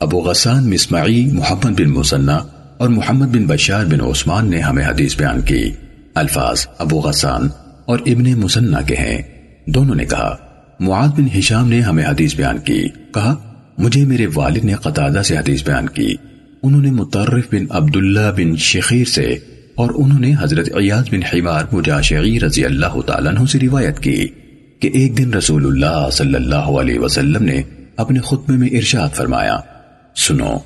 ابو غسان مسمعی محمد بن مسنہ اور محمد بن بشار بن عثمان نے ہمیں حدیث بیان کی۔ الفاظ ابو غسان اور ابن مسنہ کے ہیں۔ دونوں نے کہا، معاذ بن حشام نے ہمیں حدیث بیان کی۔ کہا، مجھے میرے والد نے قطادہ سے حدیث بیان کی۔ انہوں نے مترف بن عبداللہ بن شخیر سے اور انہوں نے حضرت عیاض بن حمار مجاشعی رضی اللہ تعالیٰ عنہ سے روایت کی کہ ایک دن رسول اللہ صلی اللہ علیہ وسلم نے اپنے خطبے میں ارشاد فرمایا سنو،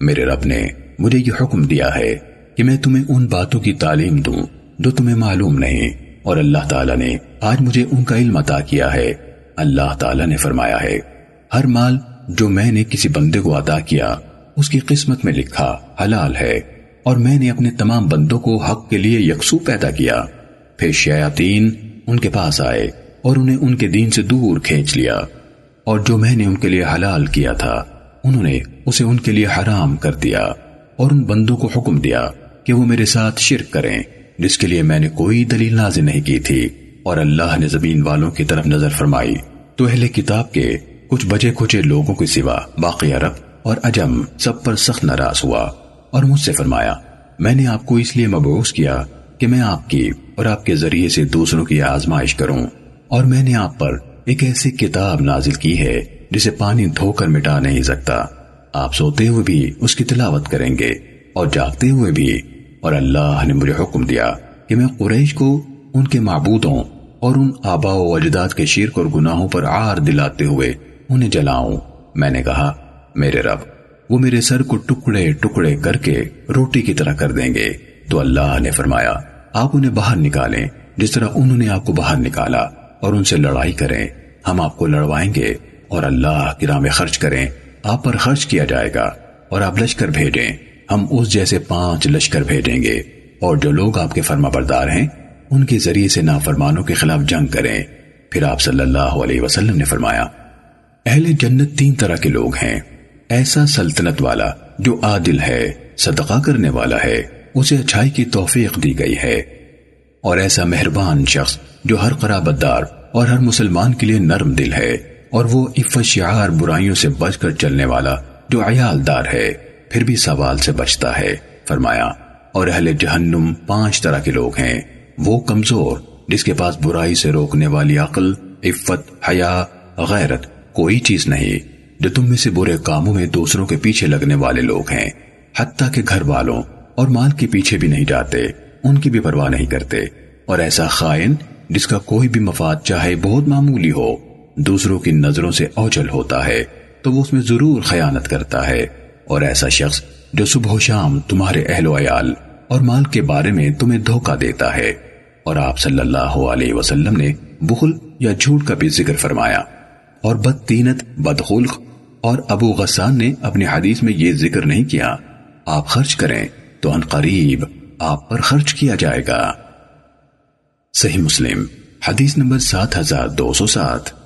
میرے رب نے مجھے یہ حکم دیا ہے کہ میں تمہیں ان باتوں کی تعلیم دوں جو تمہیں معلوم نہیں، اور اللہ تعالیٰ نے آج مجھے ان کا علم عطا کیا ہے۔ اللہ تعالیٰ نے فرمایا ہے، ہر مال جو میں نے کسی بندے کو عطا کیا، اس کی قسمت میں لکھا حلال ہے، اور میں نے اپنے تمام بندوں کو حق کے لیے یکسو پیدا کیا۔ پھر شیاطین ان کے پاس آئے، اور انہیں ان کے دین سے دور کھینچ لیا، اور جو میں نے ان کے لیے حلال کیا تھا انہوں نے اسے ان کے لیے حرام کر دیا اور ان بندوں کو حکم دیا کہ وہ میرے ساتھ شرک کریں، جس کے لیے میں نے کوئی دلیل نازل نہیں کی تھی۔ اور اللہ نے زمین والوں کی طرف نظر فرمائی۔ تو اہل کتاب کے کچھ بجے کھچے لوگوں کے سوا باقی عرب اور اجم سب پر سخت ناراض ہوا اور مجھ سے فرمایا، میں نے آپ کو اس لیے مبعوث کیا کہ میں آپ کی اور آپ کے ذریعے سے دوسروں کی آزمائش کروں۔ اور میں نے آپ پر ایک ایسی کتاب نازل کی ہے جسے پانی دھو کر مٹا نہیں سکتا۔ آپ سوتے ہوئے بھی اس کی تلاوت کریں گے اور جاگتے ہوئے بھی۔ اور اللہ نے مجھے حکم دیا کہ میں قریش کو ان کے معبودوں اور ان آبا و اجداد کے شرک اور گناہوں پر آر دلاتے ہوئے انہیں جلاؤں۔ میں نے کہا، میرے رب، وہ میرے سر کو ٹکڑے ٹکڑے کر کے روٹی کی طرح کر دیں گے۔ تو اللہ نے فرمایا، آپ انہیں باہر نکالیں، جس طرح انہوں نے آپ کو باہر نکالا، اور ان سے لڑائی کریں۔ ہم آپ کو لڑوائیں گے۔ اور اللہ کی راہ میں خرچ کریں، آپ پر خرچ کیا جائے گا اور آپ لشکر بھیجیں۔ ہم اس جیسے پانچ لشکر بھیجیں گے۔ اور جو لوگ آپ کے فرما بردار ہیں، ان کے ذریعے سے نافرمانوں کے خلاف جنگ کریں۔ پھر آپ صلی اللہ علیہ وسلم نے فرمایا، اہل جنت تین طرح کے لوگ ہیں۔ ایسا سلطنت والا جو عادل ہے، صدقہ کرنے والا ہے، اسے اچھائی کی توفیق دی گئی ہے۔ اور ایسا مہربان شخص جو ہر قرابت دار اور ہر مسلمان کے لیے نرم دل ہے۔ اور وہ عفت شعار برائیوں سے بچ کر چلنے والا جو عیال دار ہے، پھر بھی سوال سے بچتا ہے۔ فرمایا، اور اہل جہنم پانچ طرح کے لوگ ہیں۔ وہ کمزور، جس کے پاس برائی سے روکنے والی عقل، عفت، حیا، غیرت کوئی چیز نہیں، جو تم میں سے برے کاموں میں دوسروں کے پیچھے لگنے والے لوگ ہیں۔ حتیٰ کہ گھر والوں اور مال کے پیچھے بھی نہیں جاتے، ان کی بھی پرواہ نہیں کرتے۔ اور ایسا خائن، جس کا کوئی بھی مفاد چاہے، بہت معمولی ہو۔ دوسروں کی نظروں سے اوجل ہوتا ہے، تو وہ اس میں ضرور خیانت کرتا ہے۔ اور ایسا شخص جو صبح و شام تمہارے اہل و عیال اور مال کے بارے میں تمہیں دھوکہ دیتا ہے۔ اور آپ صلی اللہ علیہ وسلم نے بخل یا جھوٹ کا بھی ذکر فرمایا۔ اور بد تینت بدخلق اور ابو غسان نے اپنی حدیث میں یہ ذکر نہیں کیا۔ آپ خرچ کریں تو ان قریب آپ پر خرچ کیا جائے گا۔ صحیح مسلم، حدیث نمبر سات ہزار دو سو سات۔